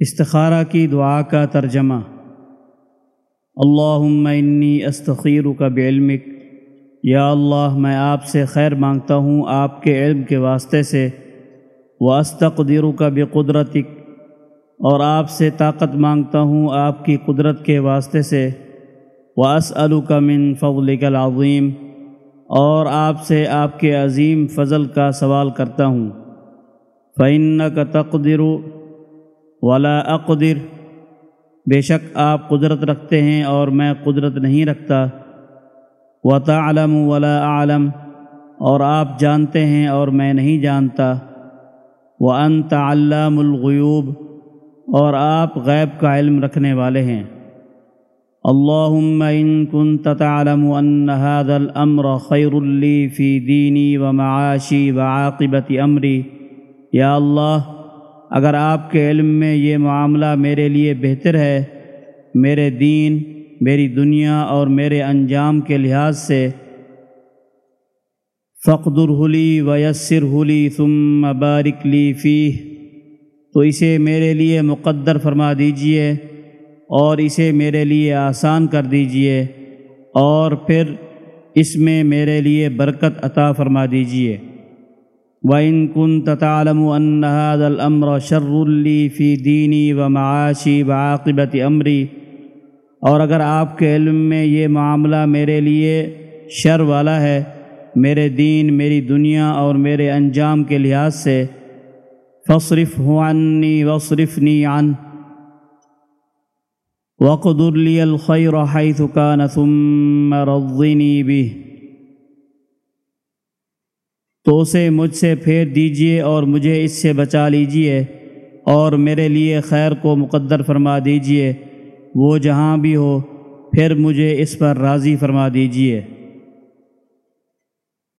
استخارہ کی دعا کا ترجمہ۔ اللہم انی استخیر کا بعلمک۔ یا اللہ، میں آپ سے خیر مانگتا ہوں آپ کے علم کے واسطے سے۔ و استقدر کا بقدرتک۔ اور آپ سے طاقت مانگتا ہوں آپ کی قدرت کے واسطے سے۔ و کا من فضلک العظیم۔ اور آپ سے آپ کے عظیم فضل کا سوال کرتا ہوں۔ فَإِنَّكَ تَقْدِرُ ولا اقدر بے شک آپ قدرت رکھتے ہیں اور میں قدرت نہیں رکھتا۔ و تعلم ولا عالم اور آپ جانتے ہیں اور میں نہیں جانتا۔ و انت علام الغیوب اور آپ غیب کا علم رکھنے والے ہیں۔ اللہم ان كنت تعلم ان هذا الامر خیر لی فی دینی و معاشی و عاقبت امری۔ یا اللہ اگر آپ کے علم میں یہ معاملہ میرے لیے بہتر ہے، میرے دین، میری دنیا اور میرے انجام کے لحاظ سے فقد الحلی ویسر حلی ثم بارک لی فی تو اسے میرے لیے مقدر فرما دیجیے اور اسے میرے لیے آسان کر دیجیے اور پھر اس میں میرے لیے برکت عطا فرما دیجیے۔ وَإِن كُنْتَ تَعْلَمُ أَنَّ هَذَا الْأَمْرَ شَرٌّ لِّي فِي دِينِي وَمَعَاشِي وَعَاقِبَةِ أَمْرِي۔ اور اگر آپ کے علم میں یہ معاملہ میرے لیے شر والا ہے، میرے دین، میری دنیا اور میرے انجام کے لحاظ سے فصرف عنی وصرفنی عن۔ وقدر لی الخیر حیث کان ثم رضنی به۔ تو اسے مجھ سے پھیر دیجیے اور مجھے اس سے بچا لیجیے اور میرے لیے خیر کو مقدر فرما دیجیے وہ جہاں بھی ہو، پھر مجھے اس پر راضی فرما دیجیے۔